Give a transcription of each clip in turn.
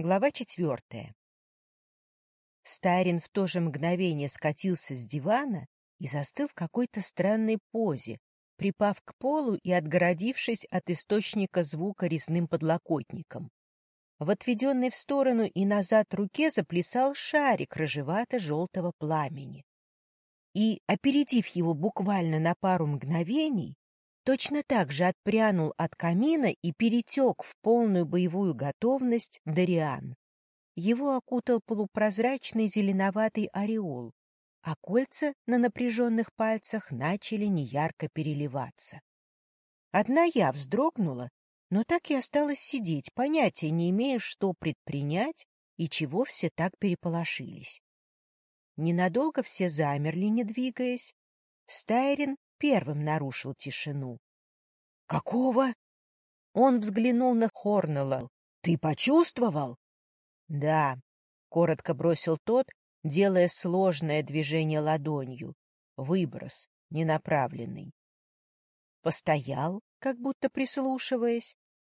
Глава четвертая. Старин в то же мгновение скатился с дивана и застыл в какой-то странной позе, припав к полу и отгородившись от источника звука резным подлокотником. В отведенной в сторону и назад руке заплясал шарик рыжевато-желтого пламени. И, опередив его буквально на пару мгновений, точно так же отпрянул от камина и перетек в полную боевую готовность Дариан. Его окутал полупрозрачный зеленоватый ореол, а кольца на напряженных пальцах начали неярко переливаться. Одна я вздрогнула, но так и осталась сидеть, понятия не имея, что предпринять и чего все так переполошились. Ненадолго все замерли, не двигаясь. Стайрин первым нарушил тишину. — Какого? Он взглянул на Хорнелла. — Ты почувствовал? — Да, — коротко бросил тот, делая сложное движение ладонью. Выброс, ненаправленный. Постоял, как будто прислушиваясь,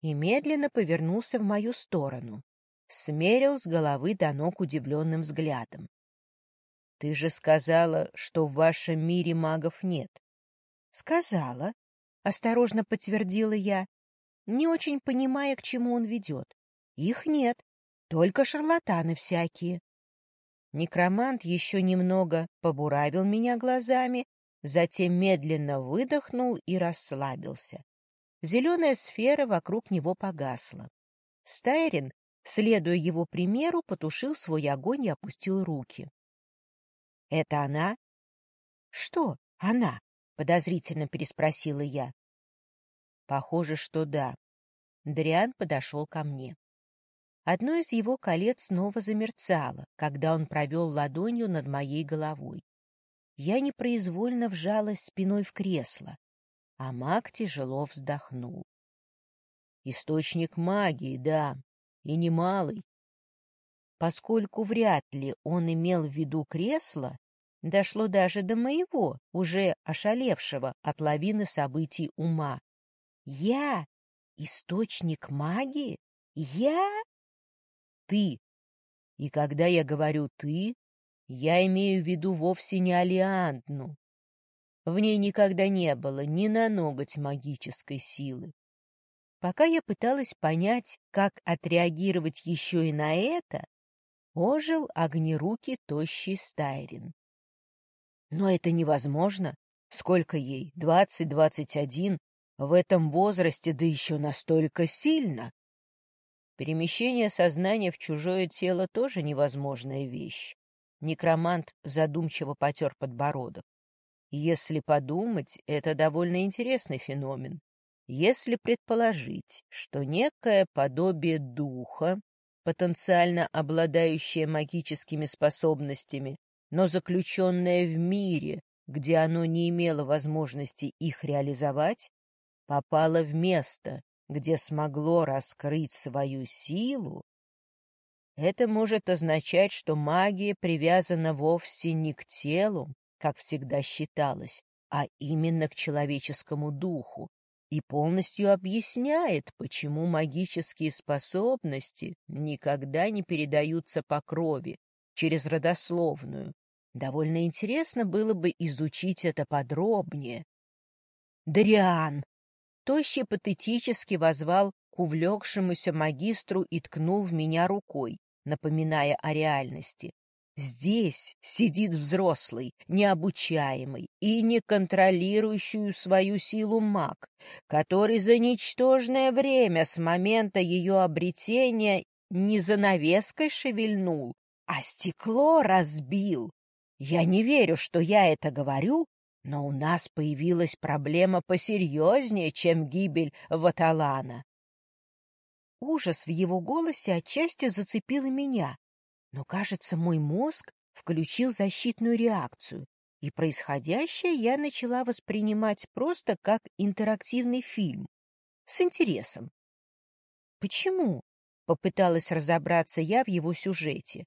и медленно повернулся в мою сторону. Смерил с головы до ног удивленным взглядом. — Ты же сказала, что в вашем мире магов нет. Сказала, осторожно подтвердила я, не очень понимая, к чему он ведет. Их нет, только шарлатаны всякие. Некромант еще немного побуравил меня глазами, затем медленно выдохнул и расслабился. Зеленая сфера вокруг него погасла. Стайрин, следуя его примеру, потушил свой огонь и опустил руки. — Это она? — Что она? — подозрительно переспросила я. Похоже, что да. Дриан подошел ко мне. Одно из его колец снова замерцало, когда он провел ладонью над моей головой. Я непроизвольно вжалась спиной в кресло, а маг тяжело вздохнул. Источник магии, да, и немалый. Поскольку вряд ли он имел в виду кресло, дошло даже до моего, уже ошалевшего от лавины событий ума. Я? Источник магии? Я? Ты. И когда я говорю «ты», я имею в виду вовсе не Алиандну. В ней никогда не было ни на ноготь магической силы. Пока я пыталась понять, как отреагировать еще и на это, ожил огнерукий тощий Стайрин. Но это невозможно. Сколько ей? Двадцать-двадцать один. В этом возрасте, да еще настолько сильно. Перемещение сознания в чужое тело тоже невозможная вещь. Некромант задумчиво потер подбородок. Если подумать, это довольно интересный феномен. Если предположить, что некое подобие духа, потенциально обладающее магическими способностями, но заключенное в мире, где оно не имело возможности их реализовать, попало в место, где смогло раскрыть свою силу, это может означать, что магия привязана вовсе не к телу, как всегда считалось, а именно к человеческому духу, и полностью объясняет, почему магические способности никогда не передаются по крови, через родословную, Довольно интересно было бы изучить это подробнее. «Дариан!» Тощий патетически возвал к увлекшемуся магистру и ткнул в меня рукой, напоминая о реальности. Здесь сидит взрослый, необучаемый и не контролирующую свою силу маг, который за ничтожное время с момента ее обретения не занавеской шевельнул, а стекло разбил, я не верю, что я это говорю, но у нас появилась проблема посерьезнее, чем гибель Ваталана. Ужас в его голосе отчасти зацепил меня, но, кажется, мой мозг включил защитную реакцию, и происходящее я начала воспринимать просто как интерактивный фильм, с интересом. Почему? — попыталась разобраться я в его сюжете.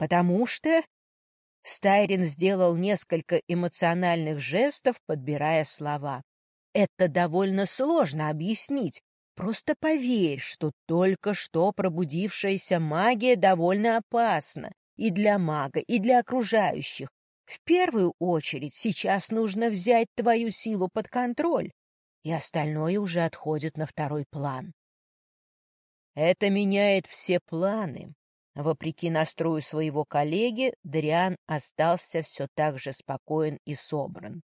Потому что Стайрин сделал несколько эмоциональных жестов, подбирая слова. Это довольно сложно объяснить, Просто поверь, что только что пробудившаяся магия довольно опасна и для мага, и для окружающих. В первую очередь сейчас нужно взять твою силу под контроль, и остальное уже отходит на второй план. Это меняет все планы. Вопреки настрою своего коллеги, Дариан остался все так же спокоен и собран.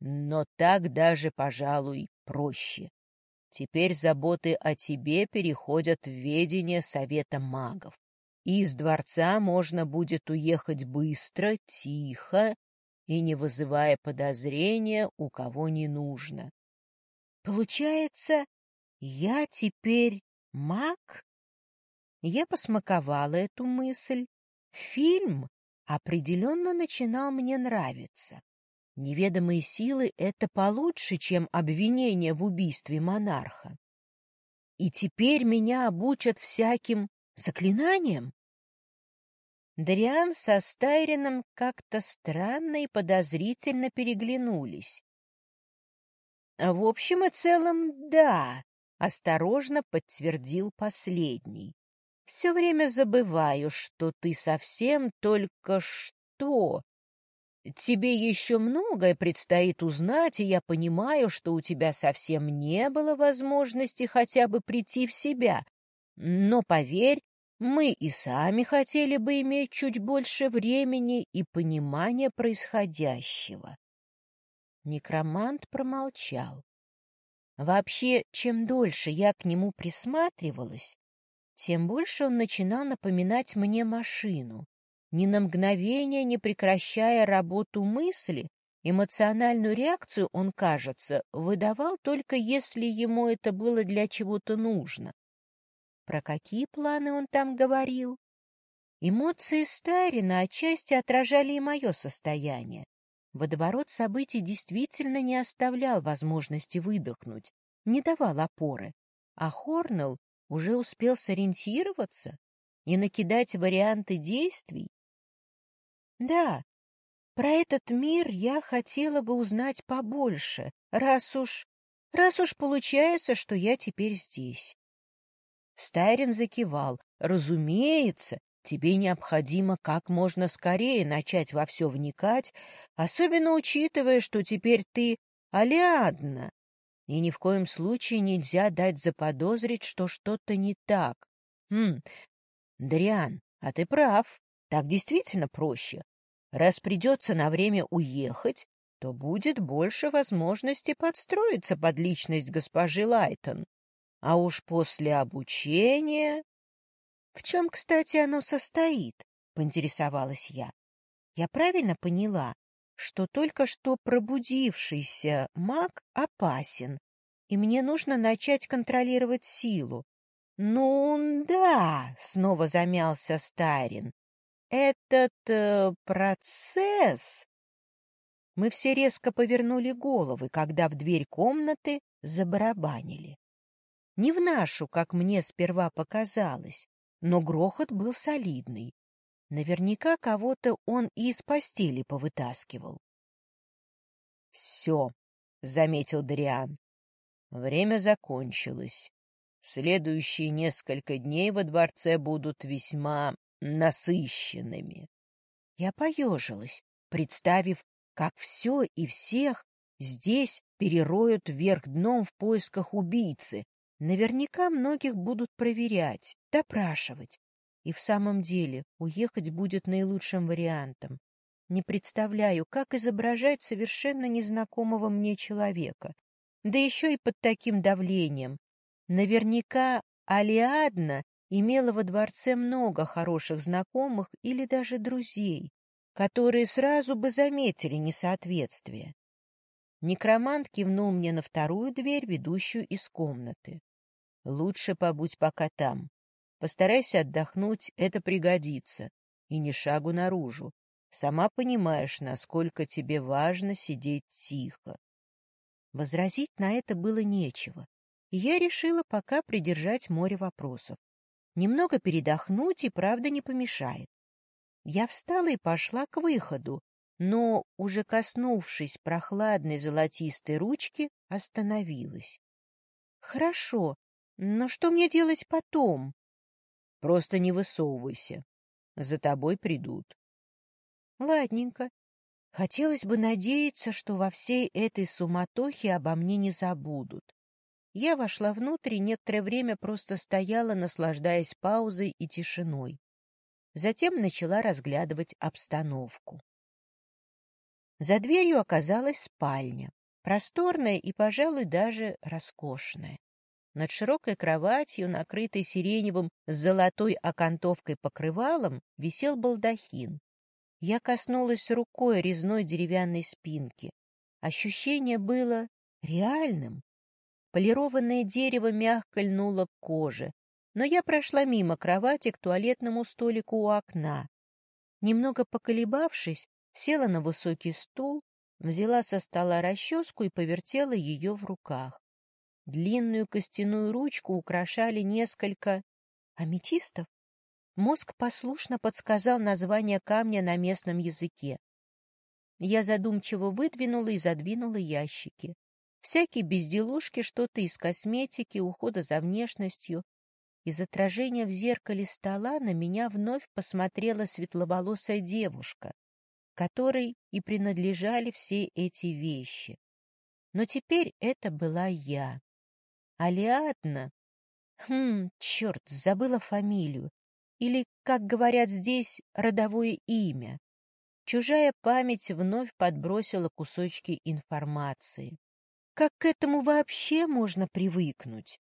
Но так даже, пожалуй, проще. Теперь заботы о тебе переходят в ведение Совета магов. Из дворца можно будет уехать быстро, тихо и не вызывая подозрения, у кого не нужно. Получается, я теперь маг? Я посмаковала эту мысль. Фильм определенно начинал мне нравиться. Неведомые силы — это получше, чем обвинение в убийстве монарха. И теперь меня обучат всяким заклинаниям? Дариан со Стайрином как-то странно и подозрительно переглянулись. — В общем и целом, да, — осторожно подтвердил последний. — Все время забываю, что ты совсем только что Тебе еще многое предстоит узнать, и я понимаю, что у тебя совсем не было возможности хотя бы прийти в себя. Но поверь, мы и сами хотели бы иметь чуть больше времени и понимания происходящего. Некромант промолчал. Вообще, чем дольше я к нему присматривалась, тем больше он начинал напоминать мне машину ни на мгновение не прекращая работу мысли, эмоциональную реакцию он, кажется, выдавал только если ему это было для чего-то нужно. Про какие планы он там говорил? Эмоции Стайрина отчасти отражали и мое состояние. Водоворот событий действительно не оставлял возможности выдохнуть, не давал опоры, а Хорнелл уже успел сориентироваться и накидать варианты действий, да, про этот мир я хотела бы узнать побольше, раз уж... раз уж получается, что я теперь здесь. Стайрин закивал. Разумеется, тебе необходимо как можно скорее начать во все вникать, особенно учитывая, что теперь ты Алиадна, и ни в коем случае нельзя дать заподозрить, что что-то не так. Хм, Дриан, а ты прав, так действительно проще. Раз придется на время уехать, то будет больше возможности подстроиться под личность госпожи Лайтон. А уж после обучения... — В чем, кстати, оно состоит? — поинтересовалась я. Я правильно поняла, что только что пробудившийся маг опасен, и мне нужно начать контролировать силу. — Ну, да, — снова замялся Старин. Этот э, процесс... Мы все резко повернули головы, когда в дверь комнаты забарабанили. Не в нашу, как мне сперва показалось, но грохот был солидный. Наверняка кого-то он и из постели повытаскивал. — Все, — заметил Дариан. Время закончилось. Следующие несколько дней во дворце будут весьма насыщенными. Я поежилась, представив, как все и всех здесь перероют вверх дном в поисках убийцы. Наверняка многих будут проверять, допрашивать. И в самом деле уехать будет наилучшим вариантом. Не представляю, как изображать совершенно незнакомого мне человека. Да еще и под таким давлением. Наверняка Алиадна имела во дворце много хороших знакомых или даже друзей, которые сразу бы заметили несоответствие. Некромант кивнул мне на вторую дверь, ведущую из комнаты. «Лучше побудь пока там. Постарайся отдохнуть, это пригодится. И ни шагу наружу. Сама понимаешь, насколько тебе важно сидеть тихо». Возразить на это было нечего, и я решила пока придержать море вопросов. Немного передохнуть и правда не помешает. Я встала и пошла к выходу, но, уже коснувшись прохладной золотистой ручки, остановилась. Хорошо, но что мне делать потом? Просто не высовывайся. За тобой придут. Ладненько. Хотелось бы надеяться, что во всей этой суматохе обо мне не забудут. Я вошла внутрь и некоторое время просто стояла, наслаждаясь паузой и тишиной. Затем начала разглядывать обстановку. За дверью оказалась спальня, просторная и, пожалуй, даже роскошная. Над широкой кроватью, накрытой сиреневым с золотой окантовкой покрывалом, висел балдахин. Я коснулась рукой резной деревянной спинки. Ощущение было реальным. Полированное дерево мягко льнуло к коже, но я прошла мимо кровати к туалетному столику у окна. Немного поколебавшись, села на высокий стул, взяла со стола расческу и повертела ее в руках. Длинную костяную ручку украшали несколько аметистов. Мозг послушно подсказал название камня на местном языке. Я задумчиво выдвинула и задвинула ящики. Всякие безделушки, что-то из косметики, ухода за внешностью. Из отражения в зеркале стола на меня вновь посмотрела светловолосая девушка, которой и принадлежали все эти вещи. Но теперь это была я. Алиадна? Хм, черт, забыла фамилию. Или, как говорят здесь, родовое имя. Чужая память вновь подбросила кусочки информации. Как к этому вообще можно привыкнуть?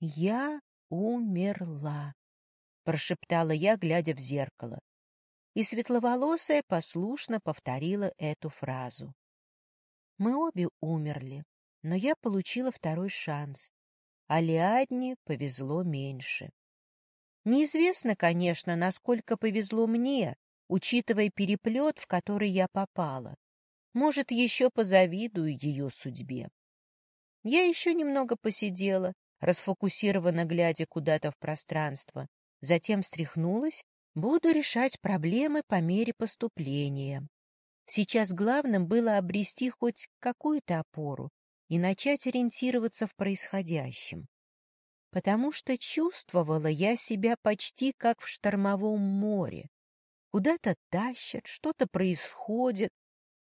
«Я умерла», — прошептала я, глядя в зеркало. И светловолосая послушно повторила эту фразу. Мы обе умерли, но я получила второй шанс. А Лиадне повезло меньше. Неизвестно, конечно, насколько повезло мне, учитывая переплет, в который я попала. Может, еще позавидую ее судьбе. Я еще немного посидела, расфокусированно глядя куда-то в пространство, затем встряхнулась, буду решать проблемы по мере поступления. Сейчас главным было обрести хоть какую-то опору и начать ориентироваться в происходящем. Потому что чувствовала я себя почти как в штормовом море. Куда-то тащат, что-то происходит,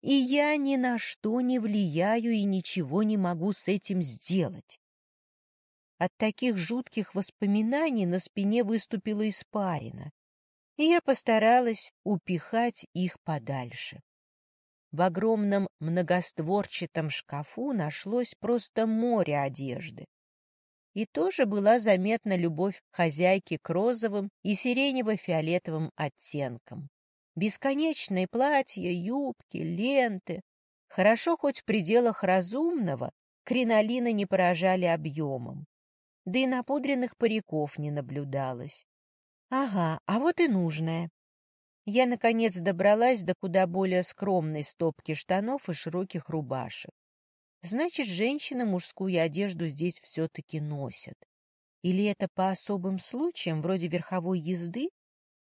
и я ни на что не влияю и ничего не могу с этим сделать. От таких жутких воспоминаний на спине выступила испарина, и я постаралась упихать их подальше. В огромном многостворчатом шкафу нашлось просто море одежды. И тоже была заметна любовь хозяйки к розовым и сиренево-фиолетовым оттенкам. Бесконечные платья, юбки, ленты. Хорошо хоть в пределах разумного кринолины не поражали объемом. Да и напудренных париков не наблюдалось. Ага, а вот и нужное. Я, наконец, добралась до куда более скромной стопки штанов и широких рубашек. Значит, женщины мужскую одежду здесь все-таки носят. Или это по особым случаям, вроде верховой езды,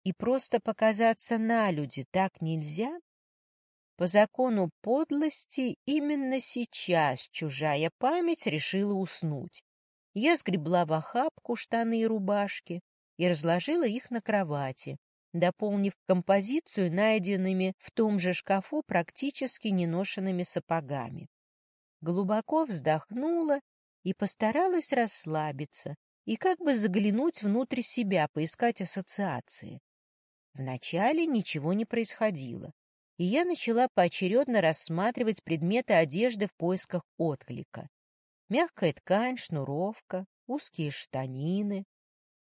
и просто показаться на люди так нельзя? По закону подлости именно сейчас чужая память решила уснуть. Я сгребла в охапку штаны и рубашки и разложила их на кровати, дополнив композицию найденными в том же шкафу практически неношенными сапогами. Глубоко вздохнула и постаралась расслабиться и как бы заглянуть внутрь себя, поискать ассоциации. Вначале ничего не происходило, и я начала поочередно рассматривать предметы одежды в поисках отклика. Мягкая ткань, шнуровка, узкие штанины.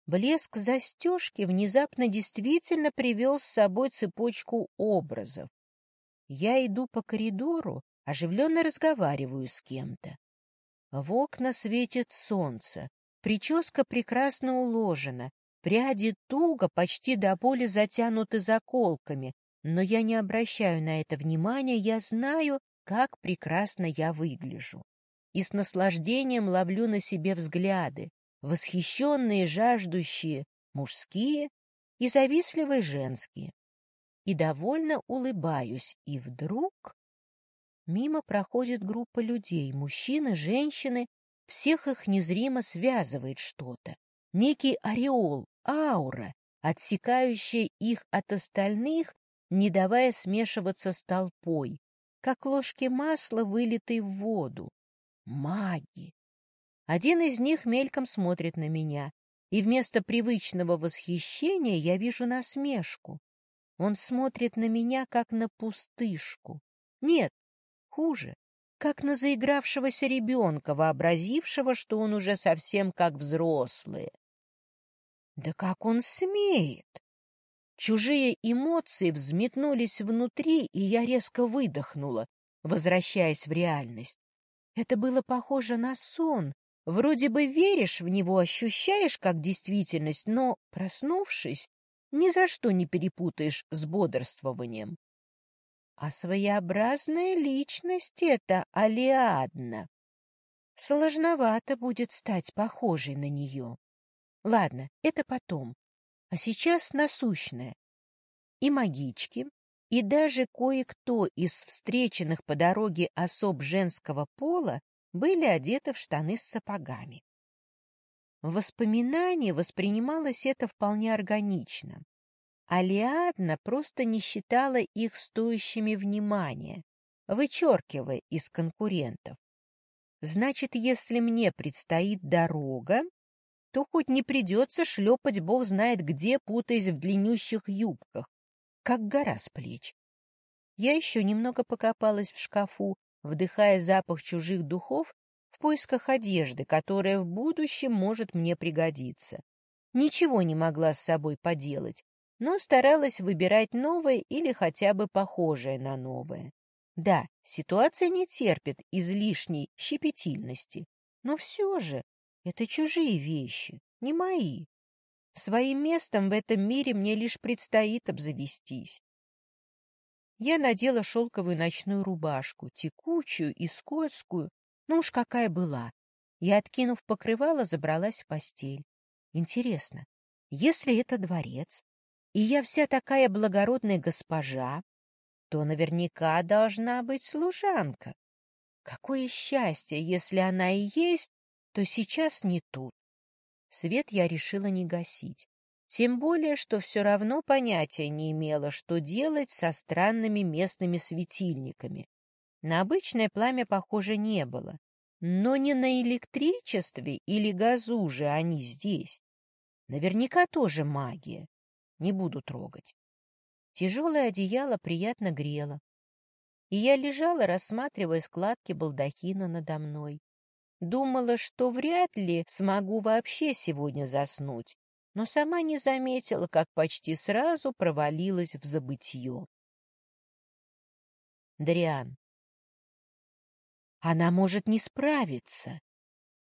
Блеск застежки внезапно действительно привел с собой цепочку образов. Я иду по коридору, оживленно разговариваю с кем-то. В окна светит солнце, прическа прекрасно уложена, Пряди туго, почти до боли затянуты заколками, но я не обращаю на это внимания, я знаю, как прекрасно я выгляжу. И с наслаждением ловлю на себе взгляды, восхищенные, жаждущие, мужские и завистливые женские. И довольно улыбаюсь, и вдруг... Мимо проходит группа людей, мужчины, женщины, Всех их незримо связывает что-то. Некий ореол, аура, отсекающая их от остальных, не давая смешиваться с толпой, как ложки масла, вылитой в воду. Маги! Один из них мельком смотрит на меня, и вместо привычного восхищения я вижу насмешку. Он смотрит на меня, как на пустышку. Нет, хуже, как на заигравшегося ребенка, вообразившего, что он уже совсем как взрослый. Да как он смеет! Чужие эмоции взметнулись внутри, и я резко выдохнула, возвращаясь в реальность. Это было похоже на сон. Вроде бы веришь в него, ощущаешь как действительность, но, проснувшись, ни за что не перепутаешь с бодрствованием. А своеобразная личность это Алиадна. Сложновато будет стать похожей на нее. Ладно, это потом. А сейчас насущное. И магички, и даже кое-кто из встреченных по дороге особ женского пола были одеты в штаны с сапогами. В воспоминании воспринималось это вполне органично. Алиадна просто не считала их стоящими внимания, вычеркивая из конкурентов. Значит, если мне предстоит дорога, то хоть не придется шлепать бог знает где, путаясь в длиннющих юбках, как гора с плеч. Я еще немного покопалась в шкафу, вдыхая запах чужих духов в поисках одежды, которая в будущем может мне пригодиться. Ничего не могла с собой поделать, но старалась выбирать новое или хотя бы похожее на новое. Да, ситуация не терпит излишней щепетильности, но все же это чужие вещи, не мои. Своим местом в этом мире мне лишь предстоит обзавестись. Я надела шелковую ночную рубашку, текучую и скользкую, ну уж какая была. И, откинув покрывало, забралась в постель. Интересно, если это дворец, и я вся такая благородная госпожа, то наверняка должна быть служанка. Какое счастье, если она и есть, то сейчас не тут. Свет я решила не гасить. Тем более, что все равно понятия не имела, что делать со странными местными светильниками. На обычное пламя, похоже, не было. Но не на электричестве или газу же они здесь. Наверняка тоже магия. Не буду трогать. Тяжелое одеяло приятно грело. И я лежала, рассматривая складки балдахина надо мной. Думала, что вряд ли смогу вообще сегодня заснуть, но сама не заметила, как почти сразу провалилась в забытье. Дриан. Она может не справиться.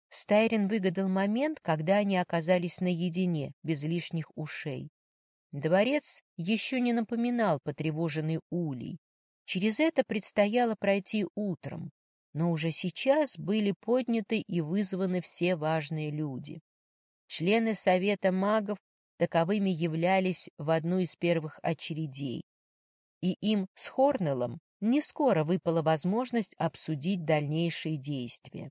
Стайрин выгадал момент, когда они оказались наедине, без лишних ушей. Дворец еще не напоминал потревоженный улей. Через это предстояло пройти утром, но уже сейчас были подняты и вызваны все важные люди. Члены Совета магов таковыми являлись в одну из первых очередей, и им с Хорнеллом не скоро выпала возможность обсудить дальнейшие действия.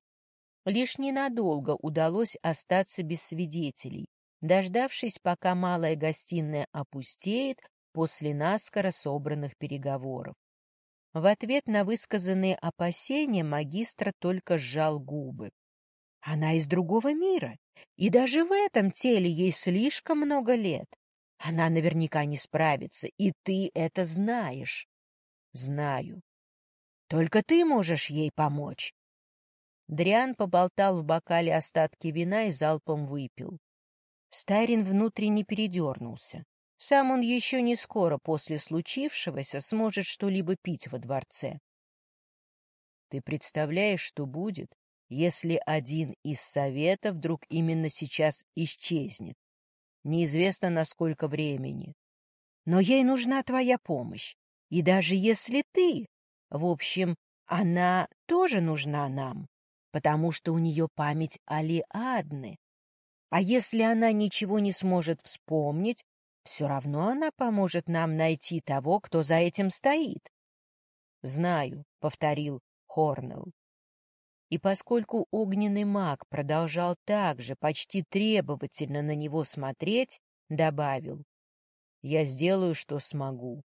Лишь ненадолго удалось остаться без свидетелей, дождавшись, пока малая гостиная опустеет после наскоро собранных переговоров. В ответ на высказанные опасения магистра только сжал губы. Она из другого мира, и даже в этом теле ей слишком много лет. Она наверняка не справится, и ты это знаешь. Знаю. Только ты можешь ей помочь. Дриан поболтал в бокале остатки вина и залпом выпил. Стайрин внутренне передернулся. Сам он еще не скоро после случившегося сможет что-либо пить во дворце. Ты представляешь, что будет, если один из советов вдруг именно сейчас исчезнет? Неизвестно, на сколько времени. Но ей нужна твоя помощь. И даже если ты... В общем, она тоже нужна нам, потому что у нее память Алиадны. А если она ничего не сможет вспомнить, все равно она поможет нам найти того, кто за этим стоит. — Знаю, — повторил Хорнелл. И поскольку огненный маг продолжал так же почти требовательно на него смотреть, добавил. «Я сделаю, что смогу.